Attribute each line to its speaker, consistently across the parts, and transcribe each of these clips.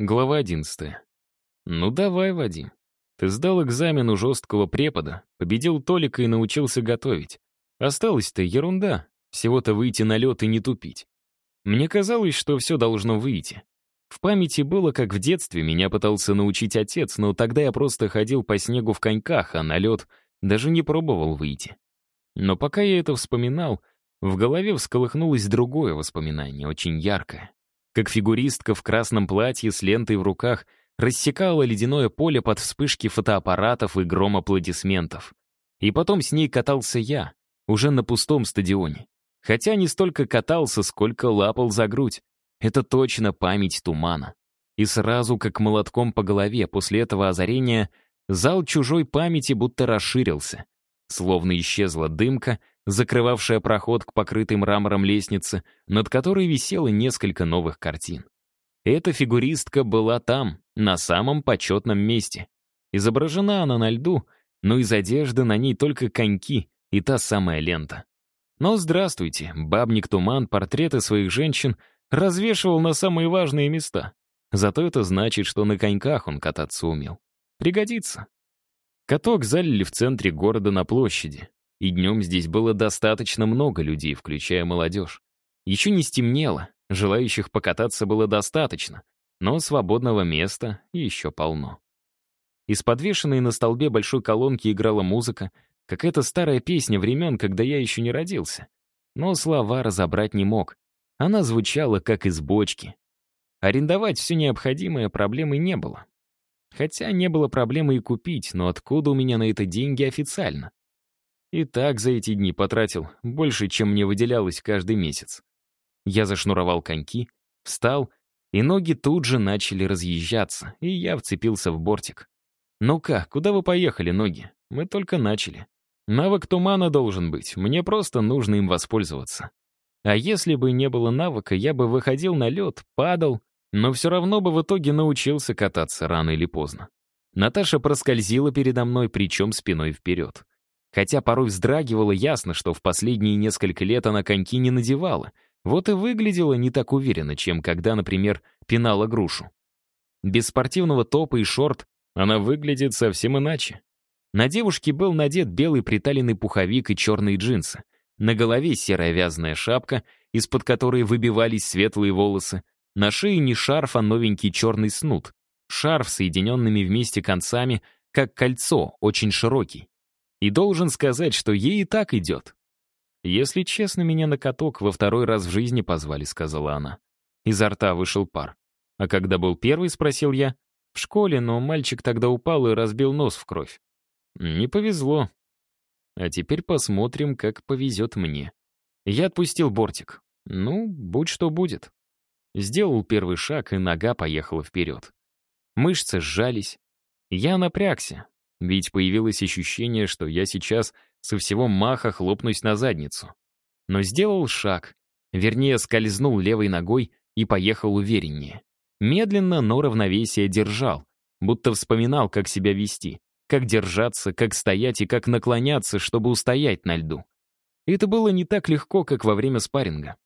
Speaker 1: Глава 11. Ну давай, Вадим. Ты сдал экзамен у жесткого препода, победил Толика и научился готовить. Осталось-то ерунда, всего-то выйти на лед и не тупить. Мне казалось, что все должно выйти. В памяти было, как в детстве меня пытался научить отец, но тогда я просто ходил по снегу в коньках, а на лед даже не пробовал выйти. Но пока я это вспоминал, в голове всколыхнулось другое воспоминание, очень яркое как фигуристка в красном платье с лентой в руках рассекала ледяное поле под вспышки фотоаппаратов и гром аплодисментов. И потом с ней катался я, уже на пустом стадионе. Хотя не столько катался, сколько лапал за грудь. Это точно память тумана. И сразу, как молотком по голове, после этого озарения, зал чужой памяти будто расширился. Словно исчезла дымка, закрывавшая проход к покрытой мрамором лестнице, над которой висело несколько новых картин. Эта фигуристка была там, на самом почетном месте. Изображена она на льду, но из одежды на ней только коньки и та самая лента. Но здравствуйте, бабник Туман портреты своих женщин развешивал на самые важные места. Зато это значит, что на коньках он кататься умел. Пригодится. Каток залили в центре города на площади. И днем здесь было достаточно много людей, включая молодежь. Еще не стемнело, желающих покататься было достаточно, но свободного места еще полно. Из подвешенной на столбе большой колонки играла музыка, какая-то старая песня времен, когда я еще не родился. Но слова разобрать не мог. Она звучала, как из бочки. Арендовать все необходимое проблемы не было. Хотя не было проблемы и купить, но откуда у меня на это деньги официально? И так за эти дни потратил больше, чем мне выделялось каждый месяц. Я зашнуровал коньки, встал, и ноги тут же начали разъезжаться, и я вцепился в бортик. «Ну-ка, куда вы поехали, ноги? Мы только начали. Навык тумана должен быть, мне просто нужно им воспользоваться. А если бы не было навыка, я бы выходил на лед, падал, но все равно бы в итоге научился кататься рано или поздно. Наташа проскользила передо мной, причем спиной вперед. Хотя порой вздрагивала ясно, что в последние несколько лет она коньки не надевала. Вот и выглядела не так уверенно, чем когда, например, пинала грушу. Без спортивного топа и шорт она выглядит совсем иначе. На девушке был надет белый приталенный пуховик и черные джинсы. На голове серая вязаная шапка, из-под которой выбивались светлые волосы. На шее не шарф, а новенький черный снуд. Шарф, соединенными вместе концами, как кольцо, очень широкий. И должен сказать, что ей и так идет. «Если честно, меня на каток во второй раз в жизни позвали», — сказала она. Изо рта вышел пар. «А когда был первый?» — спросил я. «В школе, но мальчик тогда упал и разбил нос в кровь». «Не повезло». «А теперь посмотрим, как повезет мне». Я отпустил бортик. «Ну, будь что будет». Сделал первый шаг, и нога поехала вперед. Мышцы сжались. Я напрягся, ведь появилось ощущение, что я сейчас со всего маха хлопнусь на задницу. Но сделал шаг, вернее, скользнул левой ногой и поехал увереннее. Медленно, но равновесие держал, будто вспоминал, как себя вести, как держаться, как стоять и как наклоняться, чтобы устоять на льду. это было не так легко, как во время спарринга.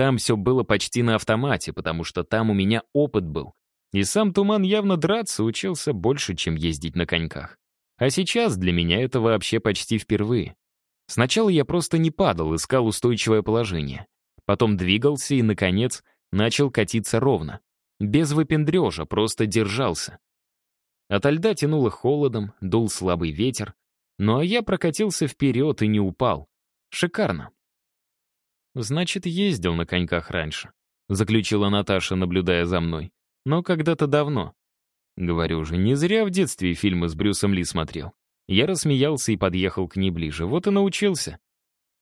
Speaker 1: Там все было почти на автомате, потому что там у меня опыт был. И сам Туман явно драться учился больше, чем ездить на коньках. А сейчас для меня это вообще почти впервые. Сначала я просто не падал, искал устойчивое положение. Потом двигался и, наконец, начал катиться ровно. Без выпендрежа, просто держался. От льда тянуло холодом, дул слабый ветер. Ну а я прокатился вперед и не упал. Шикарно. «Значит, ездил на коньках раньше», — заключила Наташа, наблюдая за мной. «Но когда-то давно. Говорю же, не зря в детстве фильмы с Брюсом Ли смотрел. Я рассмеялся и подъехал к ней ближе. Вот и научился.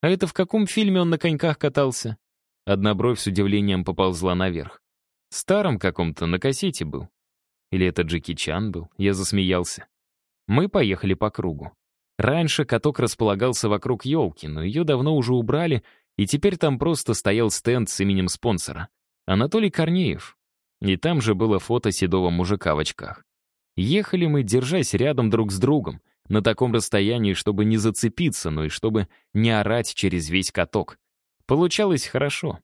Speaker 1: А это в каком фильме он на коньках катался? Одна бровь с удивлением поползла наверх. Старом каком-то, на кассете был. Или это Джеки Чан был? Я засмеялся. Мы поехали по кругу. Раньше каток располагался вокруг елки, но ее давно уже убрали, и теперь там просто стоял стенд с именем спонсора. Анатолий Корнеев, и там же было фото седого мужика в очках. Ехали мы, держась рядом друг с другом, на таком расстоянии, чтобы не зацепиться, но и чтобы не орать через весь каток. Получалось хорошо.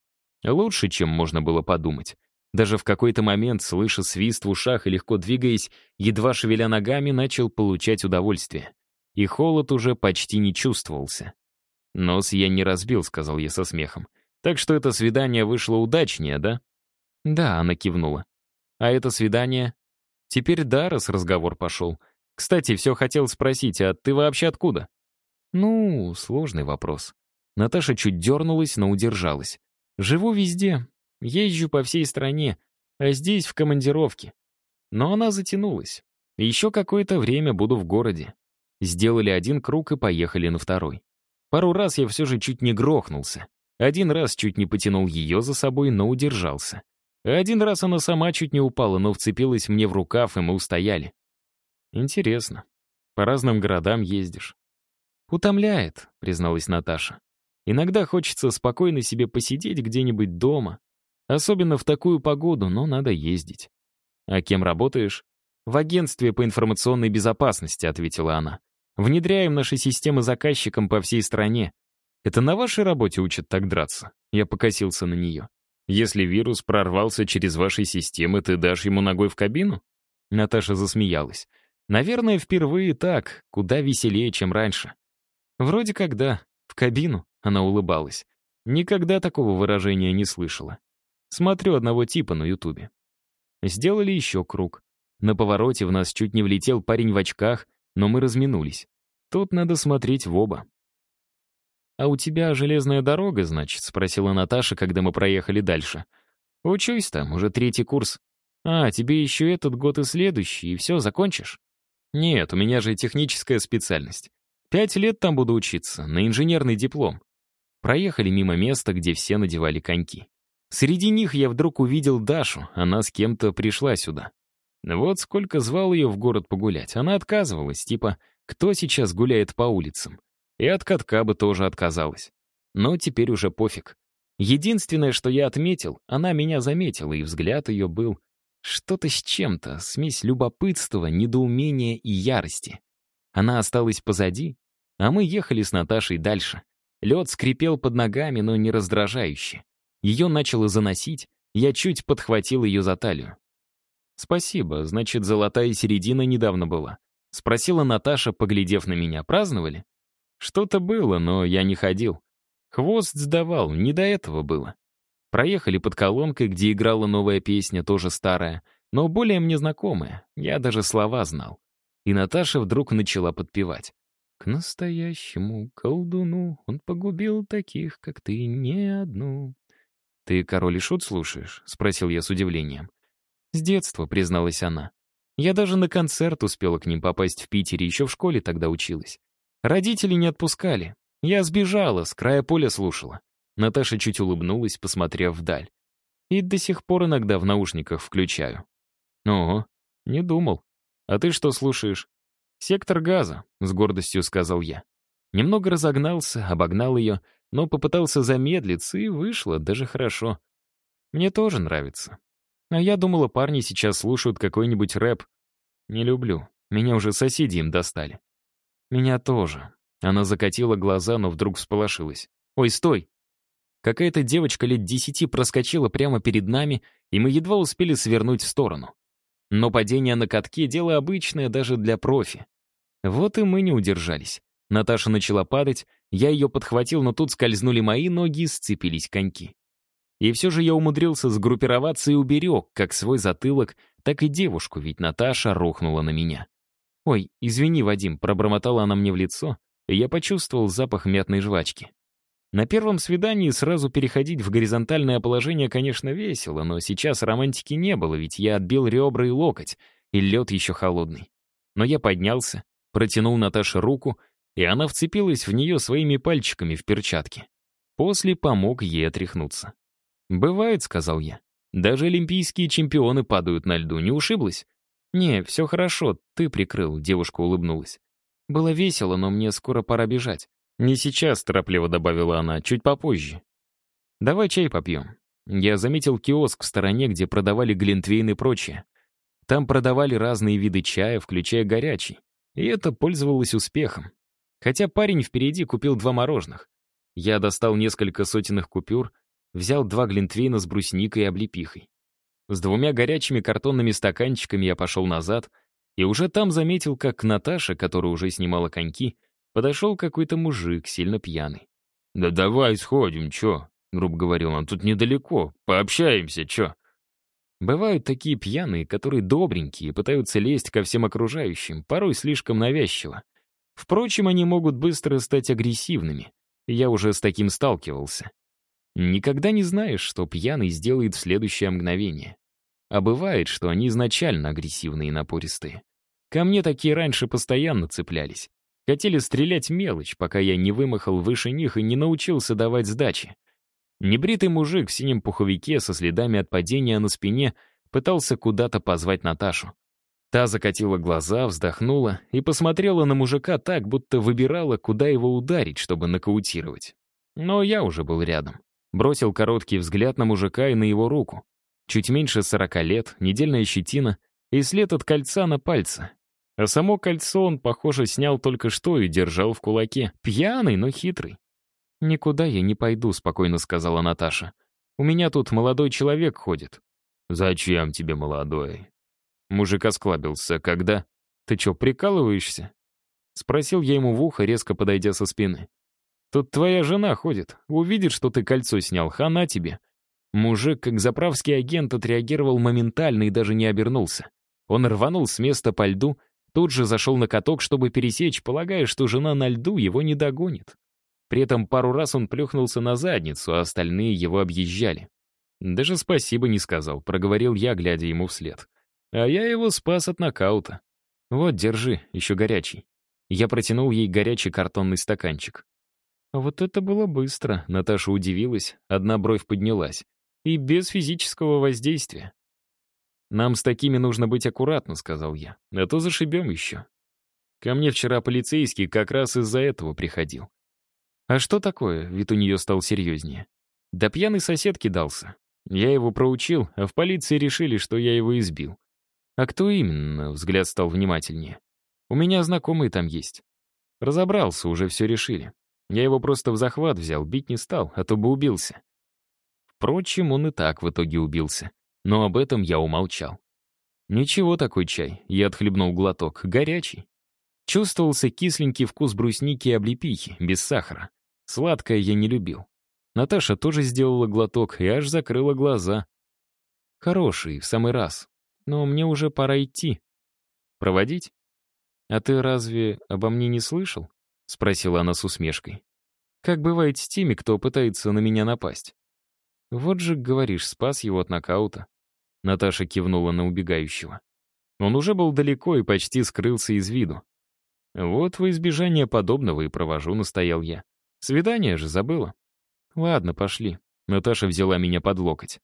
Speaker 1: Лучше, чем можно было подумать. Даже в какой-то момент, слыша свист в ушах и легко двигаясь, едва шевеля ногами, начал получать удовольствие. И холод уже почти не чувствовался. «Нос я не разбил», — сказал я со смехом. «Так что это свидание вышло удачнее, да?» «Да», — она кивнула. «А это свидание?» «Теперь да, раз разговор пошел. Кстати, все хотел спросить, а ты вообще откуда?» «Ну, сложный вопрос». Наташа чуть дернулась, но удержалась. «Живу везде. Езжу по всей стране, а здесь в командировке. Но она затянулась. Еще какое-то время буду в городе. Сделали один круг и поехали на второй. Пару раз я все же чуть не грохнулся. Один раз чуть не потянул ее за собой, но удержался. Один раз она сама чуть не упала, но вцепилась мне в рукав, и мы устояли. Интересно. По разным городам ездишь. «Утомляет», — призналась Наташа. «Иногда хочется спокойно себе посидеть где-нибудь дома. Особенно в такую погоду, но надо ездить». «А кем работаешь?» «В агентстве по информационной безопасности», — ответила она. «Внедряем наши системы заказчикам по всей стране. Это на вашей работе учат так драться?» Я покосился на нее. Если вирус прорвался через ваши системы, ты дашь ему ногой в кабину?» Наташа засмеялась. «Наверное, впервые так, куда веселее, чем раньше». «Вроде как да, в кабину», — она улыбалась. Никогда такого выражения не слышала. Смотрю одного типа на ютубе. Сделали еще круг. На повороте в нас чуть не влетел парень в очках, но мы разминулись. Тут надо смотреть в оба. «А у тебя железная дорога, значит?» — спросила Наташа, когда мы проехали дальше. «Учусь там, уже третий курс. А, тебе еще этот год и следующий, и все, закончишь?» «Нет, у меня же техническая специальность. Пять лет там буду учиться, на инженерный диплом». Проехали мимо места, где все надевали коньки. Среди них я вдруг увидел Дашу, она с кем-то пришла сюда. Вот сколько звал ее в город погулять, она отказывалась, типа, кто сейчас гуляет по улицам? И от катка бы тоже отказалась. Но теперь уже пофиг. Единственное, что я отметил, она меня заметила, и взгляд ее был что-то с чем-то, смесь любопытства, недоумения и ярости. Она осталась позади, а мы ехали с Наташей дальше. Лед скрипел под ногами, но не раздражающе. Ее начало заносить, я чуть подхватил ее за талию. «Спасибо, значит, золотая середина недавно была», — спросила Наташа, поглядев на меня. «Праздновали?» Что-то было, но я не ходил. Хвост сдавал, не до этого было. Проехали под колонкой, где играла новая песня, тоже старая, но более мне знакомая. Я даже слова знал. И Наташа вдруг начала подпевать. «К настоящему колдуну он погубил таких, как ты, не одну». «Ты король и шут слушаешь?» — спросил я с удивлением. «С детства», — призналась она. «Я даже на концерт успела к ним попасть в Питере, еще в школе тогда училась. Родители не отпускали. Я сбежала, с края поля слушала. Наташа чуть улыбнулась, посмотрев вдаль. И до сих пор иногда в наушниках включаю. Ого, не думал. А ты что слушаешь? «Сектор газа», — с гордостью сказал я. Немного разогнался, обогнал ее, но попытался замедлиться, и вышло даже хорошо. Мне тоже нравится. А я думала, парни сейчас слушают какой-нибудь рэп. Не люблю. Меня уже соседи им достали. «Меня тоже». Она закатила глаза, но вдруг всполошилась. «Ой, стой!» Какая-то девочка лет десяти проскочила прямо перед нами, и мы едва успели свернуть в сторону. Но падение на катке — дело обычное даже для профи. Вот и мы не удержались. Наташа начала падать, я ее подхватил, но тут скользнули мои ноги и сцепились коньки. И все же я умудрился сгруппироваться и уберег как свой затылок, так и девушку, ведь Наташа рухнула на меня. «Ой, извини, Вадим», — пробормотала она мне в лицо, и я почувствовал запах мятной жвачки. На первом свидании сразу переходить в горизонтальное положение, конечно, весело, но сейчас романтики не было, ведь я отбил ребра и локоть, и лед еще холодный. Но я поднялся, протянул Наташе руку, и она вцепилась в нее своими пальчиками в перчатке. После помог ей отряхнуться. «Бывает», — сказал я. «Даже олимпийские чемпионы падают на льду, не ушиблась?» «Не, все хорошо, ты прикрыл», — девушка улыбнулась. «Было весело, но мне скоро пора бежать». «Не сейчас», — торопливо добавила она, — «чуть попозже». «Давай чай попьем». Я заметил киоск в стороне, где продавали глинтвейн и прочее. Там продавали разные виды чая, включая горячий. И это пользовалось успехом. Хотя парень впереди купил два мороженых. Я достал несколько сотенных купюр, взял два глинтвейна с брусникой и облепихой. С двумя горячими картонными стаканчиками я пошел назад и уже там заметил, как Наташа, которая уже снимала коньки, подошел какой-то мужик, сильно пьяный. «Да давай сходим, чё?» — грубо говорил он. «Тут недалеко. Пообщаемся, чё?» Бывают такие пьяные, которые добренькие, пытаются лезть ко всем окружающим, порой слишком навязчиво. Впрочем, они могут быстро стать агрессивными. Я уже с таким сталкивался. Никогда не знаешь, что пьяный сделает в следующее мгновение. А бывает, что они изначально агрессивные и напористые. Ко мне такие раньше постоянно цеплялись. Хотели стрелять мелочь, пока я не вымахал выше них и не научился давать сдачи. Небритый мужик в синем пуховике со следами от падения на спине пытался куда-то позвать Наташу. Та закатила глаза, вздохнула и посмотрела на мужика так, будто выбирала, куда его ударить, чтобы нокаутировать. Но я уже был рядом. Бросил короткий взгляд на мужика и на его руку. Чуть меньше сорока лет, недельная щетина и след от кольца на пальце. А само кольцо он, похоже, снял только что и держал в кулаке. Пьяный, но хитрый. «Никуда я не пойду», — спокойно сказала Наташа. «У меня тут молодой человек ходит». «Зачем тебе молодой?» Мужик осклабился. «Когда?» «Ты чё, прикалываешься?» Спросил я ему в ухо, резко подойдя со спины. «Тут твоя жена ходит. Увидит, что ты кольцо снял, хана тебе». Мужик, как заправский агент, отреагировал моментально и даже не обернулся. Он рванул с места по льду, тут же зашел на каток, чтобы пересечь, полагая, что жена на льду его не догонит. При этом пару раз он плюхнулся на задницу, а остальные его объезжали. Даже спасибо не сказал, проговорил я, глядя ему вслед. А я его спас от нокаута. Вот, держи, еще горячий. Я протянул ей горячий картонный стаканчик. Вот это было быстро, Наташа удивилась, одна бровь поднялась. И без физического воздействия. «Нам с такими нужно быть аккуратно», — сказал я, — «а то зашибем еще». Ко мне вчера полицейский как раз из-за этого приходил. «А что такое?» — вид у нее стал серьезнее. «Да пьяный сосед кидался. Я его проучил, а в полиции решили, что я его избил. А кто именно?» — взгляд стал внимательнее. «У меня знакомые там есть. Разобрался, уже все решили. Я его просто в захват взял, бить не стал, а то бы убился». Впрочем, он и так в итоге убился. Но об этом я умолчал. «Ничего такой чай», — я отхлебнул глоток, горячий. Чувствовался кисленький вкус брусники и облепихи, без сахара. Сладкое я не любил. Наташа тоже сделала глоток и аж закрыла глаза. Хороший, в самый раз. Но мне уже пора идти. Проводить? А ты разве обо мне не слышал? Спросила она с усмешкой. Как бывает с теми, кто пытается на меня напасть? Вот же, говоришь, спас его от нокаута. Наташа кивнула на убегающего. Он уже был далеко и почти скрылся из виду. Вот во избежание подобного и провожу, настоял я. Свидание же забыла. Ладно, пошли. Наташа взяла меня под локоть.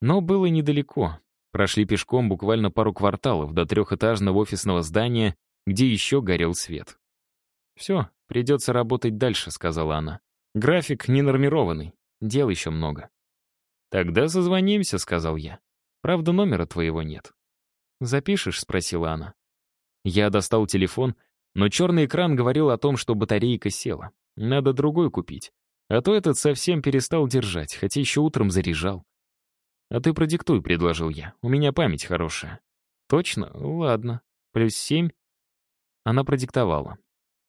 Speaker 1: Но было недалеко. Прошли пешком буквально пару кварталов до трехэтажного офисного здания, где еще горел свет. «Все, придется работать дальше», — сказала она. «График ненормированный, дел еще много». «Тогда созвонимся», — сказал я. «Правда, номера твоего нет». «Запишешь?» — спросила она. Я достал телефон но черный экран говорил о том, что батарейка села. Надо другой купить. А то этот совсем перестал держать, хотя еще утром заряжал. «А ты продиктуй», — предложил я. «У меня память хорошая». «Точно? Ладно. Плюс семь». Она продиктовала.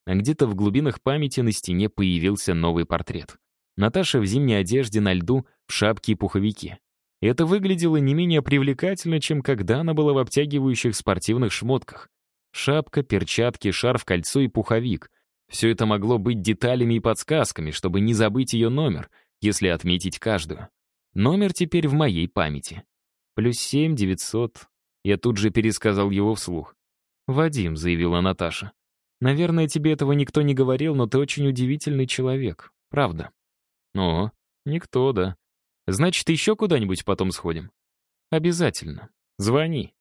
Speaker 1: А где-то в глубинах памяти на стене появился новый портрет. Наташа в зимней одежде на льду, в шапке и пуховике. Это выглядело не менее привлекательно, чем когда она была в обтягивающих спортивных шмотках. Шапка, перчатки, шарф, кольцо и пуховик. Все это могло быть деталями и подсказками, чтобы не забыть ее номер, если отметить каждую. Номер теперь в моей памяти. Плюс семь, девятьсот. Я тут же пересказал его вслух. «Вадим», — заявила Наташа. «Наверное, тебе этого никто не говорил, но ты очень удивительный человек. Правда». «О, никто, да. Значит, еще куда-нибудь потом сходим?» «Обязательно. Звони».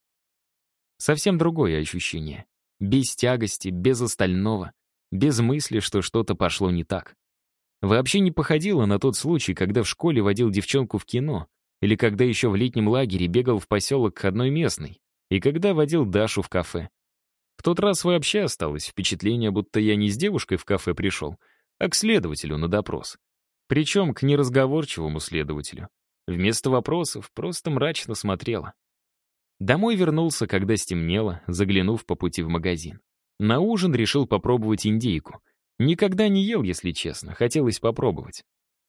Speaker 1: Совсем другое ощущение. Без тягости, без остального, без мысли, что что-то пошло не так. Вообще не походило на тот случай, когда в школе водил девчонку в кино, или когда еще в летнем лагере бегал в поселок к одной местной, и когда водил Дашу в кафе. В тот раз вообще осталось впечатление, будто я не с девушкой в кафе пришел, а к следователю на допрос. Причем к неразговорчивому следователю. Вместо вопросов просто мрачно смотрела. Домой вернулся, когда стемнело, заглянув по пути в магазин. На ужин решил попробовать индейку. Никогда не ел, если честно, хотелось попробовать.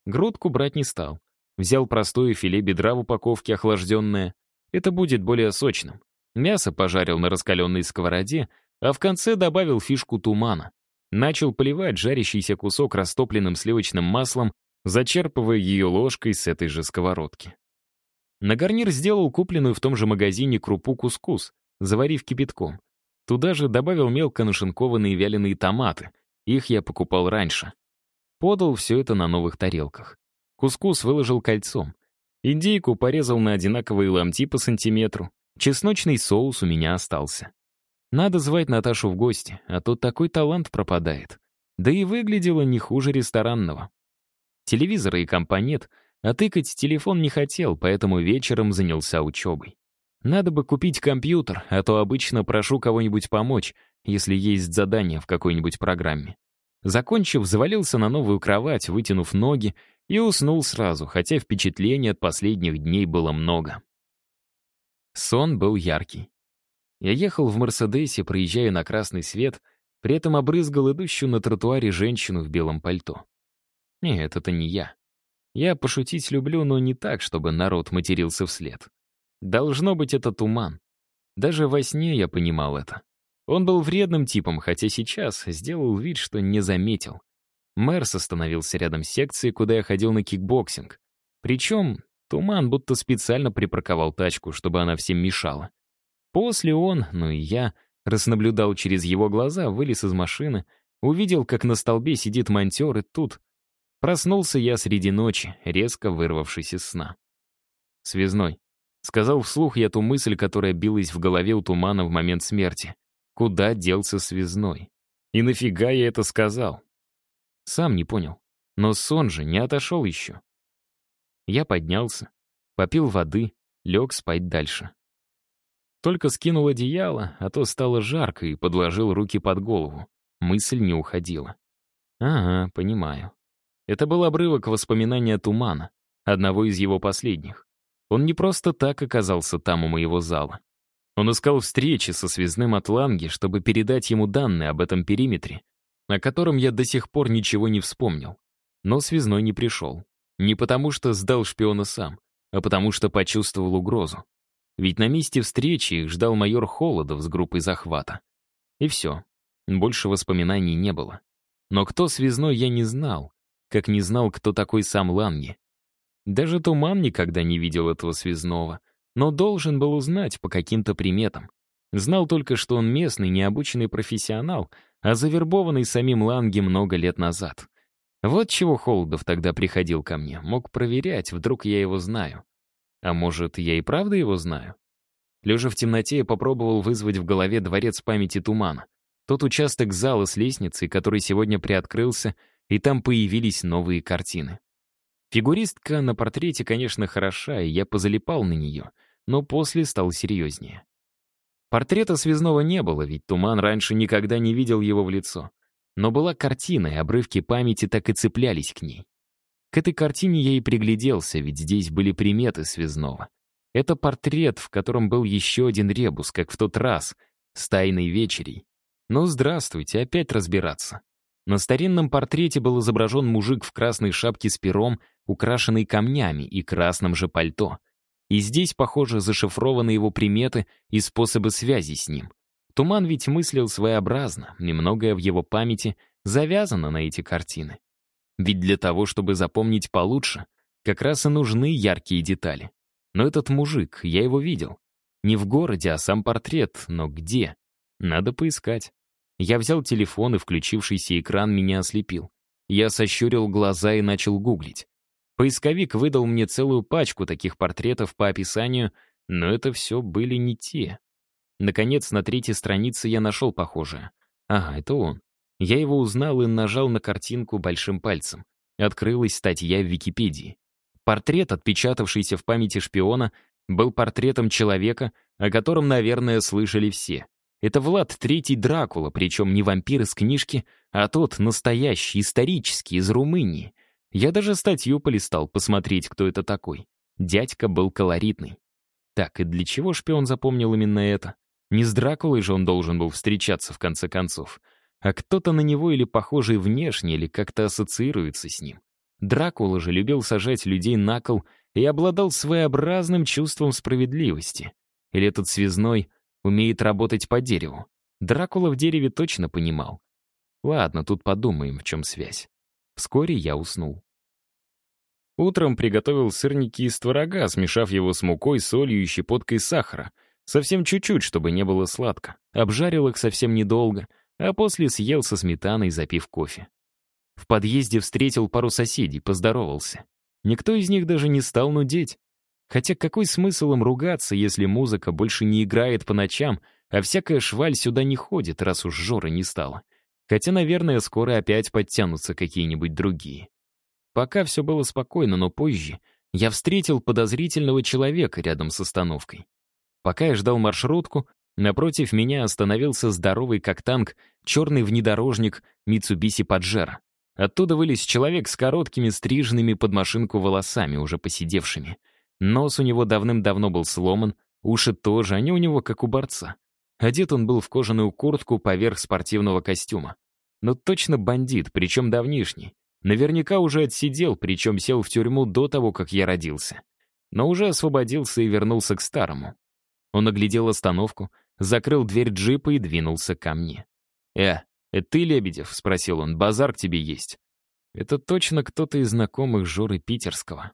Speaker 1: Грудку брать не стал. Взял простое филе бедра в упаковке охлажденное. Это будет более сочным. Мясо пожарил на раскаленной сковороде, а в конце добавил фишку тумана. Начал поливать жарящийся кусок растопленным сливочным маслом, зачерпывая ее ложкой с этой же сковородки. На гарнир сделал купленную в том же магазине крупу кускус, заварив кипятком. Туда же добавил мелко нашинкованные вяленые томаты. Их я покупал раньше. Подал все это на новых тарелках. Кускус выложил кольцом. Индейку порезал на одинаковые ломти по сантиметру. Чесночный соус у меня остался. Надо звать Наташу в гости, а то такой талант пропадает. Да и выглядело не хуже ресторанного. Телевизора и компа а тыкать телефон не хотел, поэтому вечером занялся учебой. Надо бы купить компьютер, а то обычно прошу кого-нибудь помочь, если есть задание в какой-нибудь программе. Закончив, завалился на новую кровать, вытянув ноги, и уснул сразу, хотя впечатлений от последних дней было много. Сон был яркий. Я ехал в «Мерседесе», проезжая на красный свет, при этом обрызгал идущую на тротуаре женщину в белом пальто. Нет, это не я. Я пошутить люблю, но не так, чтобы народ матерился вслед. Должно быть, это туман. Даже во сне я понимал это. Он был вредным типом, хотя сейчас сделал вид, что не заметил. Мерс остановился рядом с секцией, куда я ходил на кикбоксинг. Причем туман будто специально припарковал тачку, чтобы она всем мешала. После он, ну и я, раз наблюдал через его глаза, вылез из машины, увидел, как на столбе сидит монтер, и тут проснулся я среди ночи, резко вырвавшись из сна. «Связной», — сказал вслух я ту мысль, которая билась в голове у тумана в момент смерти. Куда делся связной? И нафига я это сказал? Сам не понял. Но сон же не отошел еще. Я поднялся, попил воды, лег спать дальше. Только скинул одеяло, а то стало жарко и подложил руки под голову. Мысль не уходила. Ага, понимаю. Это был обрывок воспоминания Тумана, одного из его последних. Он не просто так оказался там у моего зала. Он искал встречи со связным Атланги, чтобы передать ему данные об этом периметре, о котором я до сих пор ничего не вспомнил. Но связной не пришел. Не потому что сдал шпиона сам, а потому что почувствовал угрозу. Ведь на месте встречи их ждал майор Холодов с группой захвата. И все. Больше воспоминаний не было. Но кто связной, я не знал, как не знал, кто такой сам Ланги. Даже Туман никогда не видел этого связного, но должен был узнать по каким-то приметам. Знал только, что он местный, необученный профессионал, а завербованный самим Ланги много лет назад. Вот чего Холодов тогда приходил ко мне, мог проверять, вдруг я его знаю. А может, я и правда его знаю? Лежа в темноте, я попробовал вызвать в голове дворец памяти тумана. Тот участок зала с лестницей, который сегодня приоткрылся, и там появились новые картины. Фигуристка на портрете, конечно, хороша, и я позалипал на нее, но после стал серьезнее. Портрета связного не было, ведь Туман раньше никогда не видел его в лицо. Но была картина, и обрывки памяти так и цеплялись к ней. К этой картине я и пригляделся, ведь здесь были приметы связного. Это портрет, в котором был еще один ребус, как в тот раз, с тайной вечерей. Ну, здравствуйте, опять разбираться. На старинном портрете был изображен мужик в красной шапке с пером, украшенный камнями и красном же пальто. И здесь, похоже, зашифрованы его приметы и способы связи с ним. Туман ведь мыслил своеобразно, немногое в его памяти завязано на эти картины. Ведь для того, чтобы запомнить получше, как раз и нужны яркие детали. Но этот мужик, я его видел. Не в городе, а сам портрет, но где? Надо поискать. Я взял телефон, и включившийся экран меня ослепил. Я сощурил глаза и начал гуглить. Поисковик выдал мне целую пачку таких портретов по описанию, но это все были не те. Наконец, на третьей странице я нашел похожее. Ага, это он. Я его узнал и нажал на картинку большим пальцем. Открылась статья в Википедии. Портрет, отпечатавшийся в памяти шпиона, был портретом человека, о котором, наверное, слышали все. Это Влад Третий Дракула, причем не вампир из книжки, а тот настоящий, исторический, из Румынии. Я даже статью полистал, посмотреть, кто это такой. Дядька был колоритный. Так, и для чего шпион запомнил именно это? Не с Дракулой же он должен был встречаться в конце концов, а кто-то на него или похожий внешне, или как-то ассоциируется с ним. Дракула же любил сажать людей на кол и обладал своеобразным чувством справедливости. Или этот связной умеет работать по дереву. Дракула в дереве точно понимал. Ладно, тут подумаем, в чем связь. Вскоре я уснул. Утром приготовил сырники из творога, смешав его с мукой, солью и щепоткой сахара. Совсем чуть-чуть, чтобы не было сладко. Обжарил их совсем недолго, а после съел со сметаной, запив кофе. В подъезде встретил пару соседей, поздоровался. Никто из них даже не стал нудеть. Хотя какой смысл им ругаться, если музыка больше не играет по ночам, а всякая шваль сюда не ходит, раз уж Жора не стало. Хотя, наверное, скоро опять подтянутся какие-нибудь другие. Пока все было спокойно, но позже я встретил подозрительного человека рядом с остановкой. Пока я ждал маршрутку, напротив меня остановился здоровый как танк черный внедорожник Mitsubishi Pajero. Оттуда вылез человек с короткими стриженными под машинку волосами, уже посидевшими. Нос у него давным-давно был сломан, уши тоже, они у него как у борца. Одет он был в кожаную куртку поверх спортивного костюма. Но точно бандит, причем давнишний. Наверняка уже отсидел, причем сел в тюрьму до того, как я родился. Но уже освободился и вернулся к старому. Он оглядел остановку, закрыл дверь джипа и двинулся ко мне. «Э, это ты, Лебедев?» — спросил он. «Базар к тебе есть». «Это точно кто-то из знакомых Жоры Питерского».